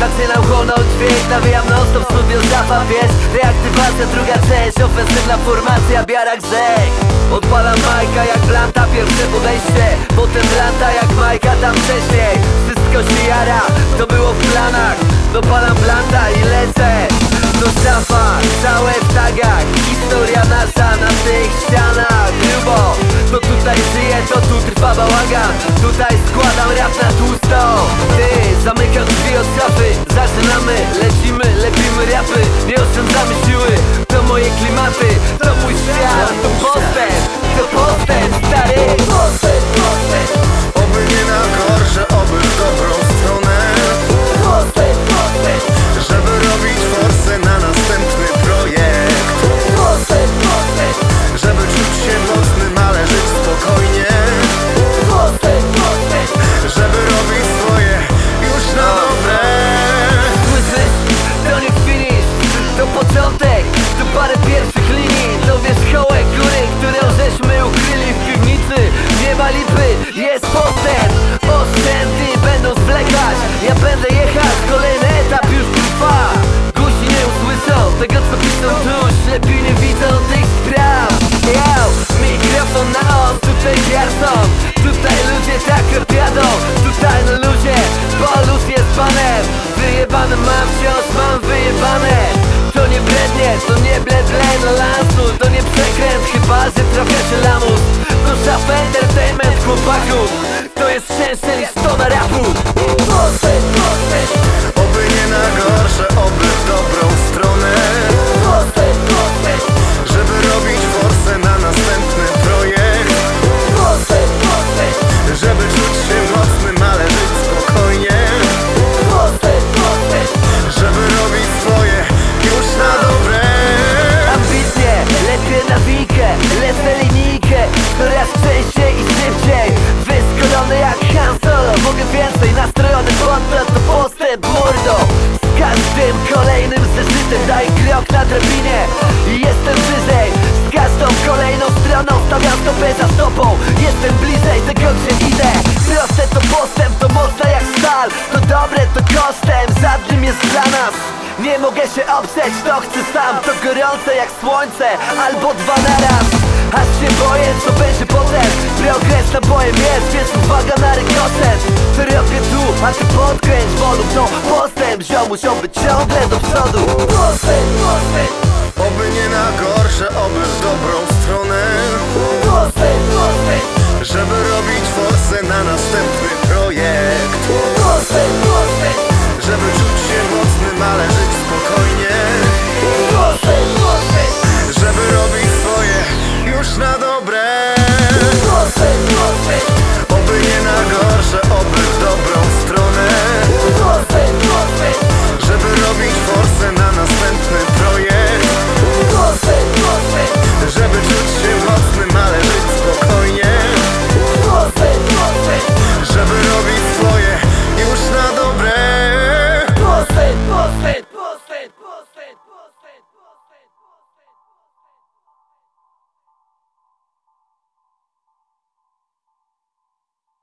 Zaczynam chłonąć dźwięk, nawijam non stop studio zafa, wiesz Reaktywacja, druga część, ofensywna formacja, biarak zek Odpalam majka jak blanta, pierwsze podejście. Potem blanta jak majka tam wcześniej. Wszystko się jara, to było w planach. Dopalam blanta i lecę. Do szafa, całe w tagach. Historia nasza na Wyjebane mam wyjebane. To nie brednie, to nie bledle na lansu To nie przekręt, chyba że trafia się lamus. To szaf entertainment chłopaków To jest to na rapu więcej, nastrojony ponad to postęp mordo Z każdym kolejnym zeszytem daj krok na drabinie. Jestem wyżej Z każdą kolejną stroną stawiam stopę za stopą. Jestem bliżej tego gdzie idę. Proste to postęp, to mocne jak stal. To dobre, to kosztem, żadnym jest dla nas. Nie mogę się oprzeć, to chcę sam. To gorące jak słońce, albo dwa na raz. Aż się boję, co będzie potem. Progres nabojem jest, więc uwaga na rykoszet To tu, a ty podkręć wolum To postęp, ziomu, ziom być ciągle do przodu